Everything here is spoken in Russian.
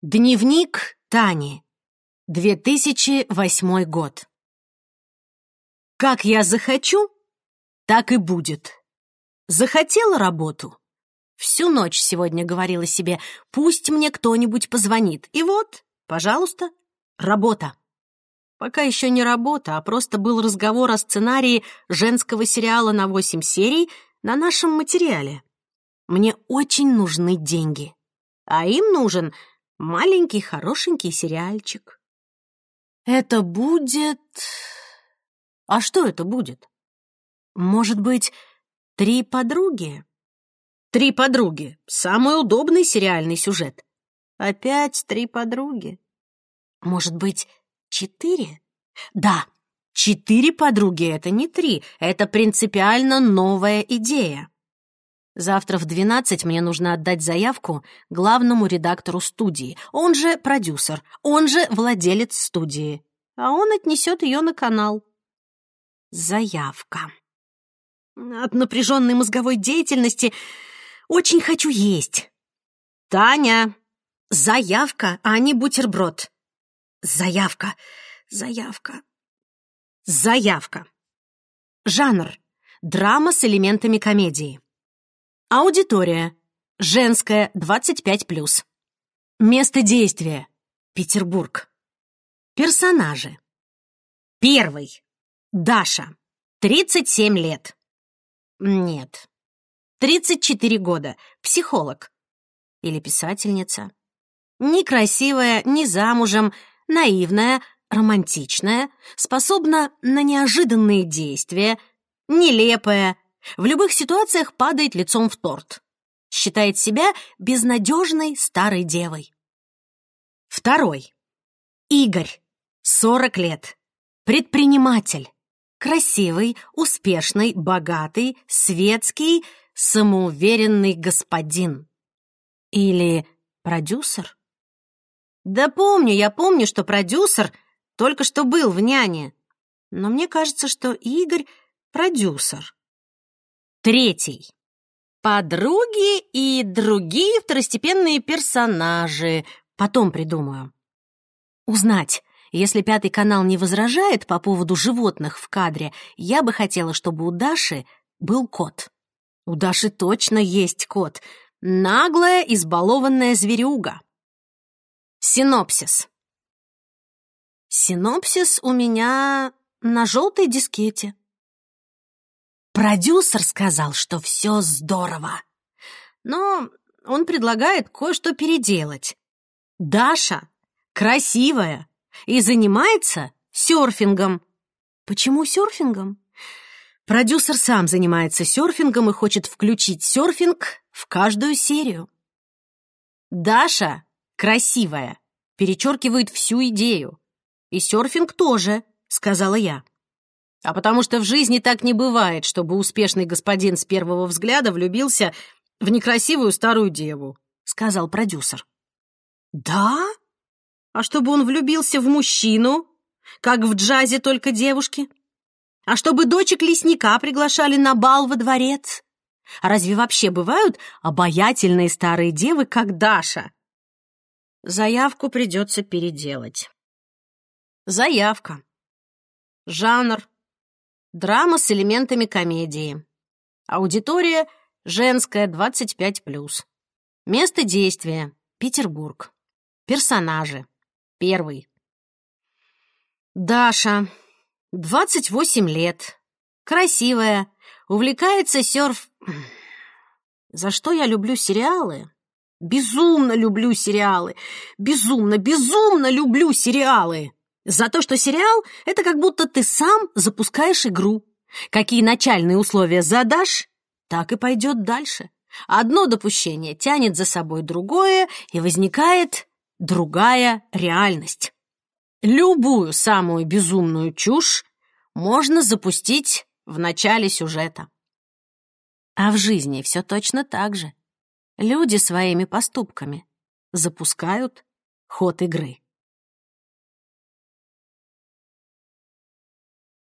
Дневник Тани. 2008 год. Как я захочу, так и будет. Захотела работу. Всю ночь сегодня говорила себе, пусть мне кто-нибудь позвонит. И вот, пожалуйста, работа. Пока еще не работа, а просто был разговор о сценарии женского сериала на 8 серий на нашем материале. Мне очень нужны деньги. А им нужен маленький хорошенький сериальчик. Это будет... А что это будет? Может быть, три подруги? Три подруги — самый удобный сериальный сюжет. Опять три подруги. Может быть, четыре? Да, четыре подруги — это не три, это принципиально новая идея. Завтра в 12 мне нужно отдать заявку главному редактору студии. Он же продюсер, он же владелец студии. А он отнесет ее на канал. Заявка. От напряженной мозговой деятельности очень хочу есть. Таня, заявка, а не бутерброд. Заявка, заявка, заявка. Жанр. Драма с элементами комедии. Аудитория. Женская, 25+. Место действия. Петербург. Персонажи. Первый. Даша. 37 лет. Нет. 34 года. Психолог. Или писательница. Некрасивая, не замужем, наивная, романтичная, способна на неожиданные действия, нелепая, в любых ситуациях падает лицом в торт. Считает себя безнадежной старой девой. Второй. Игорь. 40 лет. Предприниматель. Красивый, успешный, богатый, светский, самоуверенный господин. Или продюсер? Да помню, я помню, что продюсер только что был в «Няне». Но мне кажется, что Игорь — продюсер. Третий. Подруги и другие второстепенные персонажи. Потом придумаю. Узнать. Если Пятый канал не возражает по поводу животных в кадре, я бы хотела, чтобы у Даши был кот. У Даши точно есть кот. Наглая, избалованная зверюга. Синопсис. Синопсис у меня на желтой дискете. Продюсер сказал, что все здорово. Но он предлагает кое-что переделать. Даша красивая и занимается серфингом. Почему серфингом? Продюсер сам занимается серфингом и хочет включить серфинг в каждую серию. Даша красивая, перечеркивает всю идею. И серфинг тоже, сказала я. А потому что в жизни так не бывает, чтобы успешный господин с первого взгляда влюбился в некрасивую старую деву», — сказал продюсер. «Да? А чтобы он влюбился в мужчину, как в джазе только девушки? А чтобы дочек лесника приглашали на бал во дворец? А разве вообще бывают обаятельные старые девы, как Даша?» Заявку придется переделать. Заявка. Жанр Драма с элементами комедии. Аудитория женская, 25+. Место действия — Петербург. Персонажи. Первый. Даша, 28 лет, красивая, увлекается серф... За что я люблю сериалы? Безумно люблю сериалы. Безумно, безумно люблю сериалы. За то, что сериал — это как будто ты сам запускаешь игру. Какие начальные условия задашь, так и пойдет дальше. Одно допущение тянет за собой другое, и возникает другая реальность. Любую самую безумную чушь можно запустить в начале сюжета. А в жизни все точно так же. Люди своими поступками запускают ход игры.